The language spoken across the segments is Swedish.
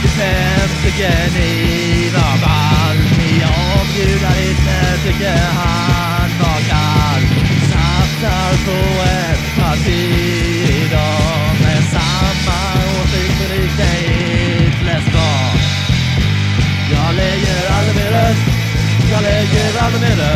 Fem tycker ni var ballt. Ni bjudar inne tycker han var kall. Satsar på ett parti idag med samma åsikter i Hitlers barn. Jag lägger aldrig mer röst, jag lägger aldrig mer röst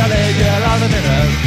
gotta get out of the minute